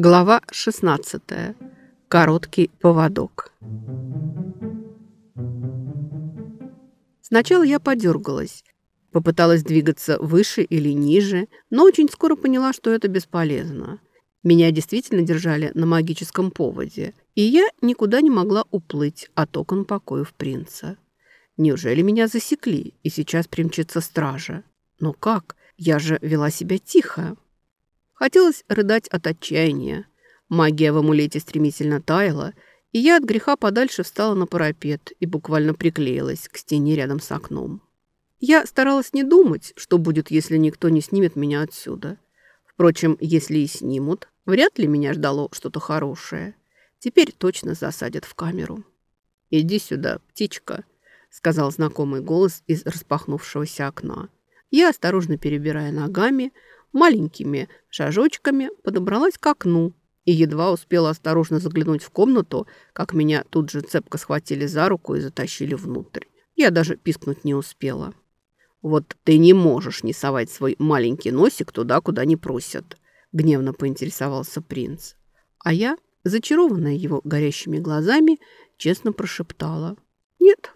Глава 16. Короткий поводок. Сначала я подергалась, попыталась двигаться выше или ниже, но очень скоро поняла, что это бесполезно. Меня действительно держали на магическом поводе, и я никуда не могла уплыть от окон покоев принца. Неужели меня засекли, и сейчас примчится стража? Но как? Я же вела себя тихо. Хотелось рыдать от отчаяния. Магия в амулете стремительно таяла, и я от греха подальше встала на парапет и буквально приклеилась к стене рядом с окном. Я старалась не думать, что будет, если никто не снимет меня отсюда. Впрочем, если и снимут, вряд ли меня ждало что-то хорошее. Теперь точно засадят в камеру. «Иди сюда, птичка», — сказал знакомый голос из распахнувшегося окна. Я, осторожно перебирая ногами, маленькими шажочками подобралась к окну и едва успела осторожно заглянуть в комнату, как меня тут же цепко схватили за руку и затащили внутрь. Я даже пискнуть не успела. «Вот ты не можешь не совать свой маленький носик туда, куда не просят», — гневно поинтересовался принц. А я, зачарованная его горящими глазами, честно прошептала «Нет».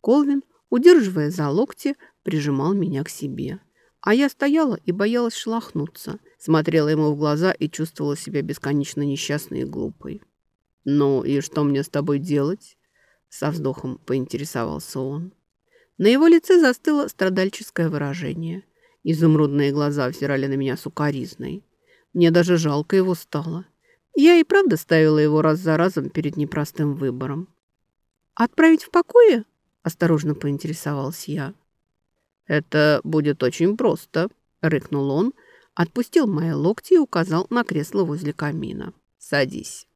Колвин, удерживая за локти, прижимал меня к себе. А я стояла и боялась шлахнуться, смотрела ему в глаза и чувствовала себя бесконечно несчастной и глупой. «Ну и что мне с тобой делать?» Со вздохом поинтересовался он. На его лице застыло страдальческое выражение. Изумрудные глаза взирали на меня сукоризной. Мне даже жалко его стало. Я и правда ставила его раз за разом перед непростым выбором. «Отправить в покое?» – осторожно поинтересовалась я. «Это будет очень просто», — рыкнул он, отпустил мои локти и указал на кресло возле камина. «Садись».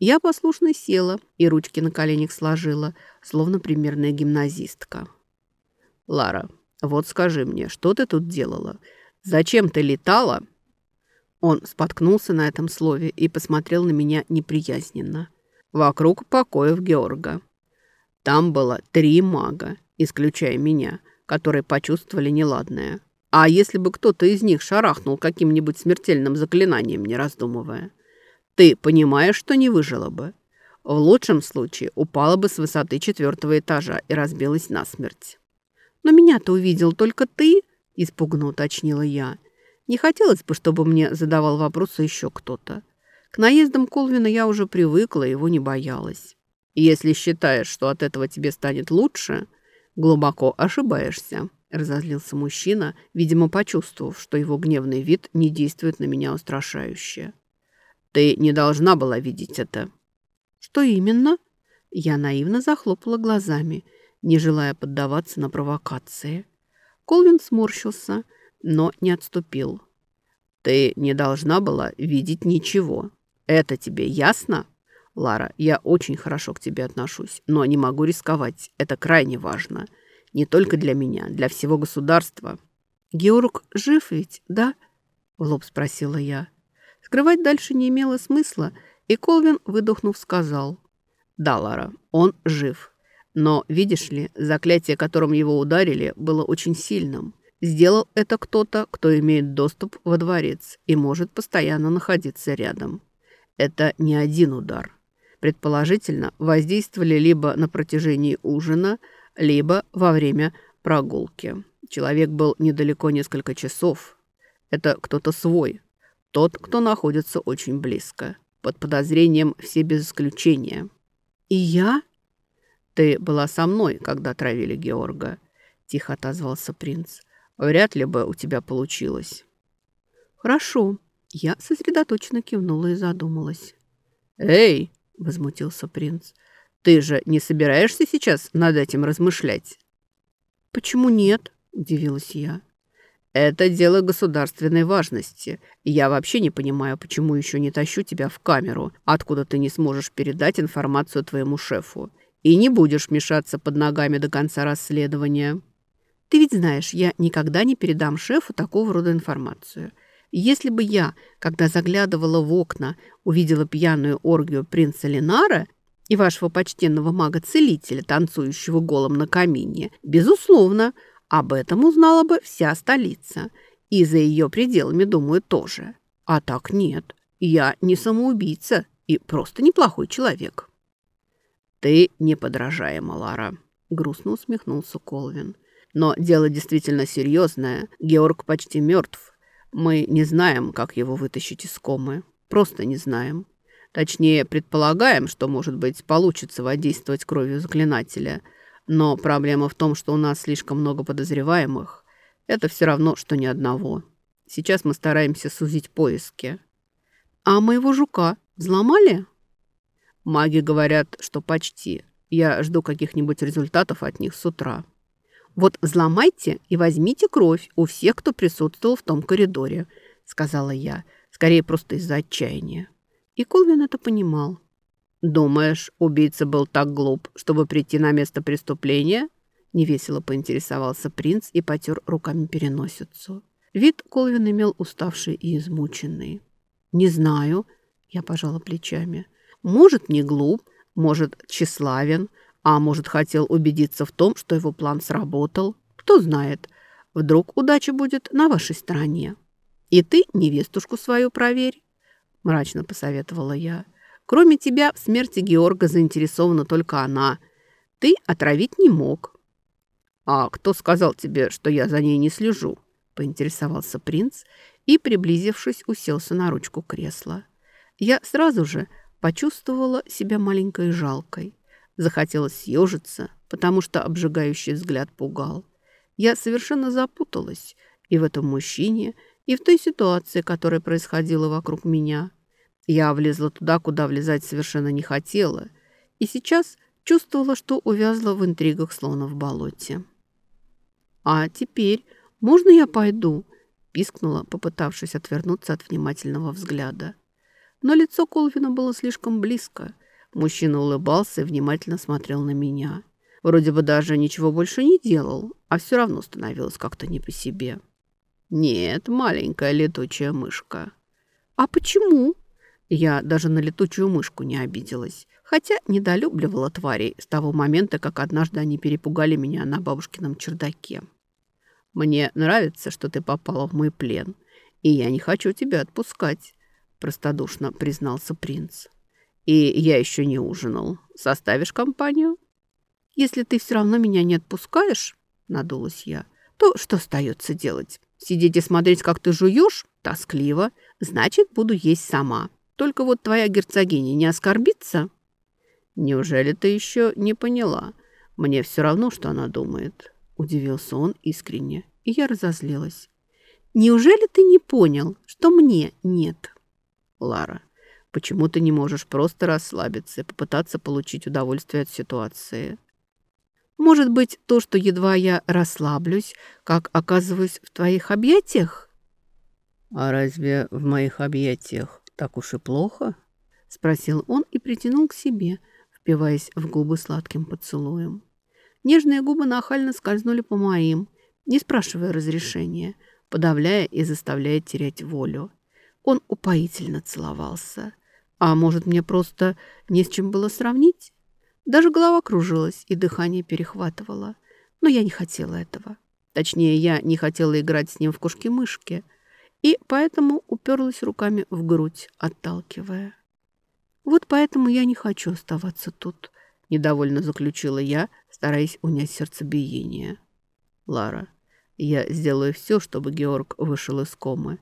Я послушно села и ручки на коленях сложила, словно примерная гимназистка. «Лара, вот скажи мне, что ты тут делала? Зачем ты летала?» Он споткнулся на этом слове и посмотрел на меня неприязненно. Вокруг покоев Георга. Там было три мага, исключая меня, которые почувствовали неладное. А если бы кто-то из них шарахнул каким-нибудь смертельным заклинанием, не раздумывая? Ты понимаешь, что не выжила бы? В лучшем случае упала бы с высоты четвертого этажа и разбилась насмерть. «Но меня-то увидел только ты?» – испуганно уточнила я. Не хотелось бы, чтобы мне задавал вопросы еще кто-то. К наездам Колвина я уже привыкла, его не боялась. Если считаешь, что от этого тебе станет лучше, «Глубоко ошибаешься», – разозлился мужчина, видимо, почувствовав, что его гневный вид не действует на меня устрашающе. «Ты не должна была видеть это». «Что именно?» Я наивно захлопала глазами, не желая поддаваться на провокации. Колвин сморщился, но не отступил. «Ты не должна была видеть ничего. Это тебе ясно?» «Лара, я очень хорошо к тебе отношусь, но не могу рисковать. Это крайне важно. Не только для меня, для всего государства». «Георг жив ведь, да?» – в лоб спросила я. Скрывать дальше не имело смысла, и Колвин, выдохнув, сказал. «Да, Лара, он жив. Но, видишь ли, заклятие, которым его ударили, было очень сильным. Сделал это кто-то, кто имеет доступ во дворец и может постоянно находиться рядом. Это не один удар. Предположительно, воздействовали либо на протяжении ужина, либо во время прогулки. Человек был недалеко несколько часов. Это кто-то свой, тот, кто находится очень близко, под подозрением все без исключения. «И я?» «Ты была со мной, когда травили Георга», – тихо отозвался принц. «Вряд ли бы у тебя получилось». «Хорошо». Я сосредоточенно кивнула и задумалась. «Эй!» – возмутился принц. «Ты же не собираешься сейчас над этим размышлять?» «Почему нет?» – удивилась я. «Это дело государственной важности. Я вообще не понимаю, почему еще не тащу тебя в камеру, откуда ты не сможешь передать информацию твоему шефу, и не будешь мешаться под ногами до конца расследования». Ты ведь знаешь, я никогда не передам шефу такого рода информацию. Если бы я, когда заглядывала в окна, увидела пьяную оргию принца Ленара и вашего почтенного мага-целителя, танцующего голым на камине, безусловно, об этом узнала бы вся столица. И за ее пределами, думаю, тоже. А так нет. Я не самоубийца и просто неплохой человек. «Ты неподражаема, Лара», — грустно усмехнулся Колвин. «Но дело действительно серьезное. Георг почти мертв. Мы не знаем, как его вытащить из комы. Просто не знаем. Точнее, предполагаем, что, может быть, получится воздействовать кровью заклинателя. Но проблема в том, что у нас слишком много подозреваемых. Это все равно, что ни одного. Сейчас мы стараемся сузить поиски. А моего жука взломали? Маги говорят, что почти. Я жду каких-нибудь результатов от них с утра. Вот взломайте и возьмите кровь у всех, кто присутствовал в том коридоре, сказала я, скорее просто из-за отчаяния. И Колвин это понимал. «Думаешь, убийца был так глуп, чтобы прийти на место преступления?» Невесело поинтересовался принц и потер руками переносицу. Вид Колвин имел уставший и измученный. «Не знаю», — я пожала плечами. «Может, не глуп, может, тщеславен, а может, хотел убедиться в том, что его план сработал. Кто знает, вдруг удача будет на вашей стороне. И ты невестушку свою проверь мрачно посоветовала я. Кроме тебя в смерти Георга заинтересована только она. Ты отравить не мог. А кто сказал тебе, что я за ней не слежу? Поинтересовался принц и, приблизившись, уселся на ручку кресла. Я сразу же почувствовала себя маленькой и жалкой. Захотелось съежиться, потому что обжигающий взгляд пугал. Я совершенно запуталась и в этом мужчине, и в той ситуации, которая происходила вокруг меня. Я влезла туда, куда влезать совершенно не хотела, и сейчас чувствовала, что увязла в интригах слона в болоте. «А теперь можно я пойду?» – пискнула, попытавшись отвернуться от внимательного взгляда. Но лицо Колвина было слишком близко. Мужчина улыбался и внимательно смотрел на меня. Вроде бы даже ничего больше не делал, а все равно становилось как-то не по себе. «Нет, маленькая летучая мышка». «А почему?» Я даже на летучую мышку не обиделась, хотя недолюбливала тварей с того момента, как однажды они перепугали меня на бабушкином чердаке. «Мне нравится, что ты попала в мой плен, и я не хочу тебя отпускать», – простодушно признался принц. «И я еще не ужинал. Составишь компанию?» «Если ты все равно меня не отпускаешь», – надулась я, – «то что остается делать? Сидеть и смотреть, как ты жуешь? Тоскливо. Значит, буду есть сама». Только вот твоя герцогиня не оскорбится?» «Неужели ты еще не поняла? Мне все равно, что она думает». Удивился он искренне, и я разозлилась. «Неужели ты не понял, что мне нет?» «Лара, почему ты не можешь просто расслабиться и попытаться получить удовольствие от ситуации?» «Может быть, то, что едва я расслаблюсь, как оказываюсь в твоих объятиях?» «А разве в моих объятиях «Так уж и плохо?» — спросил он и притянул к себе, впиваясь в губы сладким поцелуем. Нежные губы нахально скользнули по моим, не спрашивая разрешения, подавляя и заставляя терять волю. Он упоительно целовался. А может, мне просто не с чем было сравнить? Даже голова кружилась и дыхание перехватывало. Но я не хотела этого. Точнее, я не хотела играть с ним в кошки-мышки — и поэтому уперлась руками в грудь, отталкивая. «Вот поэтому я не хочу оставаться тут», — недовольно заключила я, стараясь унять сердцебиение. «Лара, я сделаю все, чтобы Георг вышел из комы.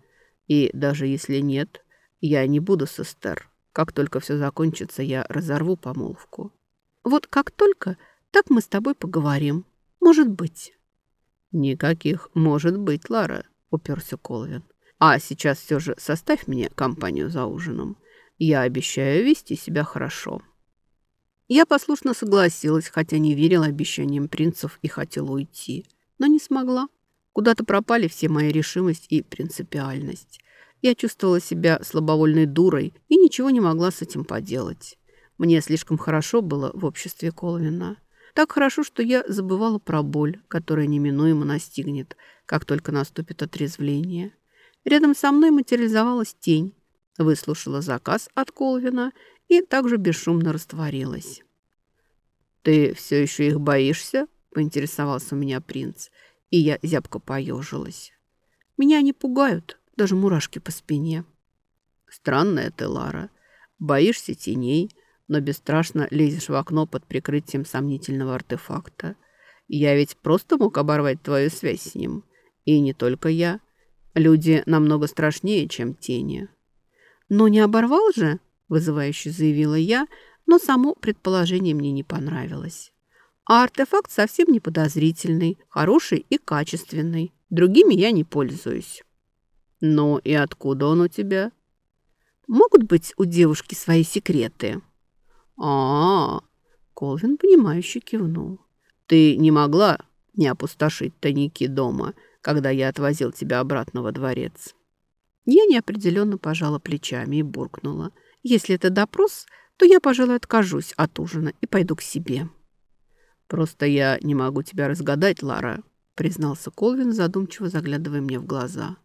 И даже если нет, я не буду с Эстер. Как только все закончится, я разорву помолвку». «Вот как только, так мы с тобой поговорим. Может быть». «Никаких «может быть», Лара», — уперся Колвин. А сейчас все же составь мне компанию за ужином. Я обещаю вести себя хорошо». Я послушно согласилась, хотя не верила обещаниям принцев и хотела уйти. Но не смогла. Куда-то пропали все моя решимость и принципиальность. Я чувствовала себя слабовольной дурой и ничего не могла с этим поделать. Мне слишком хорошо было в обществе Колвина. Так хорошо, что я забывала про боль, которая неминуемо настигнет, как только наступит отрезвление. Рядом со мной материализовалась тень, выслушала заказ от Колвина и также бесшумно растворилась. «Ты все еще их боишься?» – поинтересовался у меня принц, и я зябко поежилась. «Меня не пугают, даже мурашки по спине». «Странная ты, Лара. Боишься теней, но бесстрашно лезешь в окно под прикрытием сомнительного артефакта. Я ведь просто мог оборвать твою связь с ним. И не только я. Люди намного страшнее, чем тени». «Но не оборвал же?» – вызывающе заявила я, но само предположение мне не понравилось. А артефакт совсем не подозрительный, хороший и качественный. Другими я не пользуюсь. «Ну и откуда он у тебя?» «Могут быть у девушки свои секреты?» а, -а, -а Колвин, понимающе кивнул. «Ты не могла не опустошить тайники дома, когда я отвозил тебя обратно во дворец?» Я неопределенно пожала плечами и буркнула. «Если это допрос, то я, пожалуй, откажусь от ужина и пойду к себе». «Просто я не могу тебя разгадать, Лара», признался Колвин, задумчиво заглядывая мне в глаза.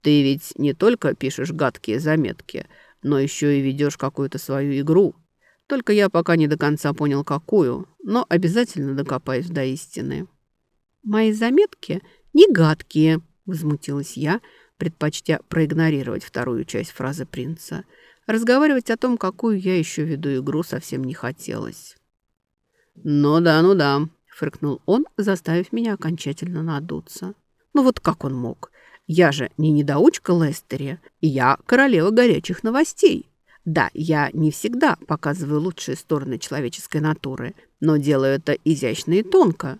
«Ты ведь не только пишешь гадкие заметки, но еще и ведешь какую-то свою игру. Только я пока не до конца понял, какую, но обязательно докопаюсь до истины». «Мои заметки не гадкие», — возмутилась я, — предпочтя проигнорировать вторую часть фразы принца. Разговаривать о том, какую я еще веду игру, совсем не хотелось. «Ну да, ну да», — фыркнул он, заставив меня окончательно надуться. «Ну вот как он мог? Я же не недоучка Лестери, я королева горячих новостей. Да, я не всегда показываю лучшие стороны человеческой натуры, но делаю это изящно и тонко».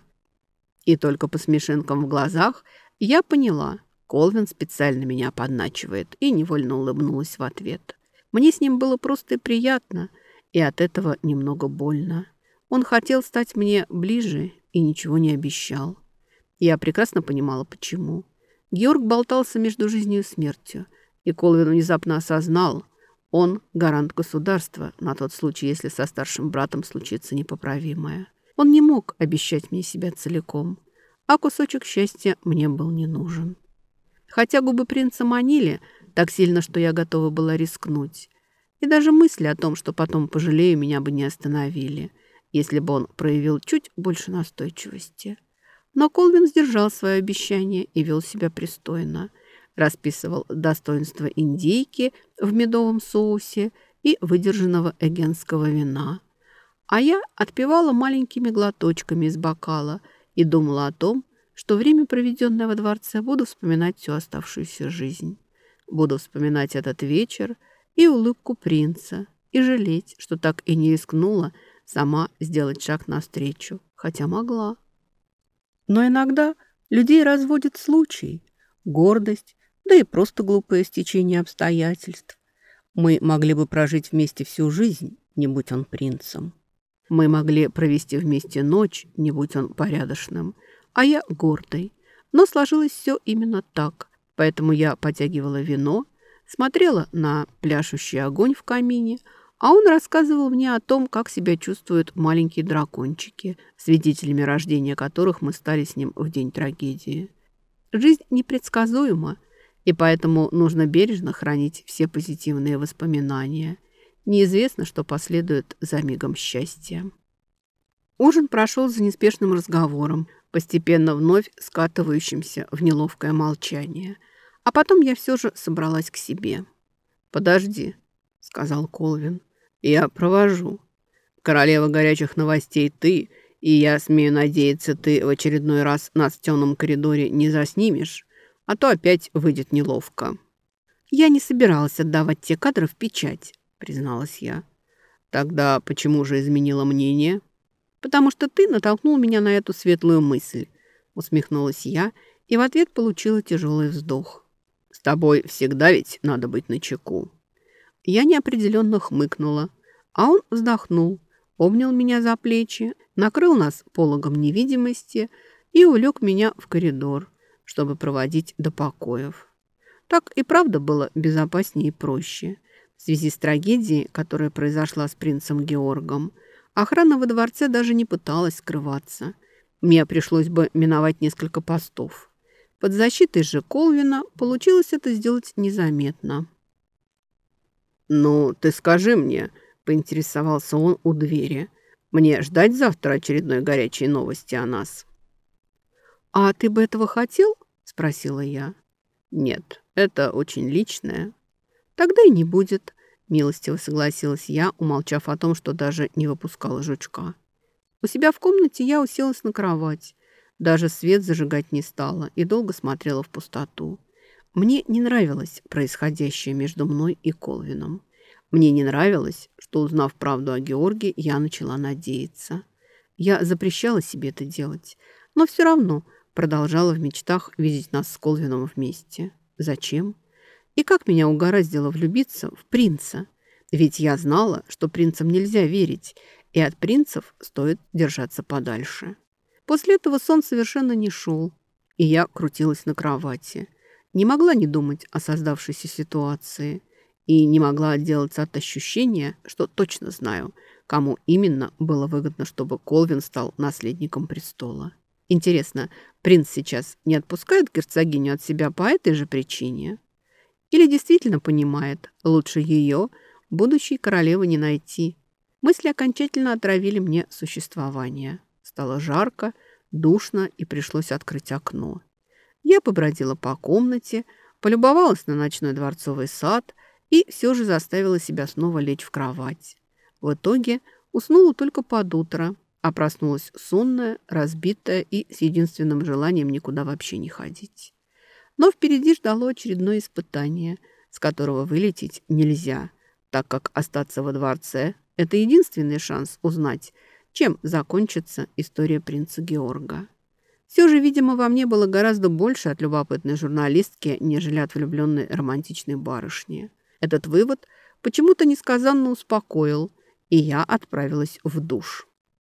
И только по смешинкам в глазах я поняла, Колвин специально меня подначивает и невольно улыбнулась в ответ. Мне с ним было просто приятно, и от этого немного больно. Он хотел стать мне ближе и ничего не обещал. Я прекрасно понимала, почему. Георг болтался между жизнью и смертью, и Колвин внезапно осознал, он гарант государства на тот случай, если со старшим братом случится непоправимое. Он не мог обещать мне себя целиком, а кусочек счастья мне был не нужен. Хотя губы принца манили так сильно, что я готова была рискнуть. И даже мысли о том, что потом пожалею, меня бы не остановили, если бы он проявил чуть больше настойчивости. Но Колвин сдержал свое обещание и вел себя пристойно. Расписывал достоинства индейки в медовом соусе и выдержанного эгенского вина. А я отпивала маленькими глоточками из бокала и думала о том, что время, проведенное во дворце, буду вспоминать всю оставшуюся жизнь. Буду вспоминать этот вечер и улыбку принца, и жалеть, что так и не рискнула сама сделать шаг навстречу, хотя могла. Но иногда людей разводит случай, гордость, да и просто глупое стечение обстоятельств. Мы могли бы прожить вместе всю жизнь, не будь он принцем. Мы могли провести вместе ночь, не будь он порядочным – а я гордой. Но сложилось все именно так. Поэтому я потягивала вино, смотрела на пляшущий огонь в камине, а он рассказывал мне о том, как себя чувствуют маленькие дракончики, свидетелями рождения которых мы стали с ним в день трагедии. Жизнь непредсказуема, и поэтому нужно бережно хранить все позитивные воспоминания. Неизвестно, что последует за мигом счастья. Ужин прошел за неспешным разговором, постепенно вновь скатывающимся в неловкое молчание. А потом я все же собралась к себе. «Подожди», — сказал Колвин, — «я провожу. Королева горячих новостей ты, и я смею надеяться, ты в очередной раз нас в темном коридоре не заснимешь, а то опять выйдет неловко». «Я не собиралась отдавать те кадры в печать», — призналась я. «Тогда почему же изменила мнение?» потому что ты натолкнул меня на эту светлую мысль», — усмехнулась я и в ответ получила тяжелый вздох. «С тобой всегда ведь надо быть начеку». Я неопределенно хмыкнула, а он вздохнул, обнял меня за плечи, накрыл нас пологом невидимости и увлек меня в коридор, чтобы проводить до покоев. Так и правда было безопаснее и проще. В связи с трагедией, которая произошла с принцем Георгом, Охрана во дворце даже не пыталась скрываться. Мне пришлось бы миновать несколько постов. Под защитой же Колвина получилось это сделать незаметно. «Ну, ты скажи мне», — поинтересовался он у двери, «мне ждать завтра очередной горячей новости о нас?» «А ты бы этого хотел?» — спросила я. «Нет, это очень личное». «Тогда и не будет», — милостиво согласилась я, умолчав о том, что даже не выпускала жучка. У себя в комнате я уселась на кровать. Даже свет зажигать не стала и долго смотрела в пустоту. Мне не нравилось происходящее между мной и Колвином. Мне не нравилось, что, узнав правду о Георге, я начала надеяться. Я запрещала себе это делать, но все равно продолжала в мечтах видеть нас с Колвином вместе. Зачем? И как меня угораздило влюбиться в принца? Ведь я знала, что принцам нельзя верить, и от принцев стоит держаться подальше. После этого сон совершенно не шел, и я крутилась на кровати. Не могла не думать о создавшейся ситуации и не могла отделаться от ощущения, что точно знаю, кому именно было выгодно, чтобы Колвин стал наследником престола. Интересно, принц сейчас не отпускает герцогиню от себя по этой же причине? Или действительно понимает, лучше ее будущей королевы не найти? Мысли окончательно отравили мне существование. Стало жарко, душно и пришлось открыть окно. Я побродила по комнате, полюбовалась на ночной дворцовый сад и все же заставила себя снова лечь в кровать. В итоге уснула только под утро, а проснулась сонная, разбитая и с единственным желанием никуда вообще не ходить. Но впереди ждало очередное испытание, с которого вылететь нельзя, так как остаться во дворце – это единственный шанс узнать, чем закончится история принца Георга. Все же, видимо, во мне было гораздо больше от любопытной журналистки, нежели от влюбленной романтичной барышни. Этот вывод почему-то несказанно успокоил, и я отправилась в душ.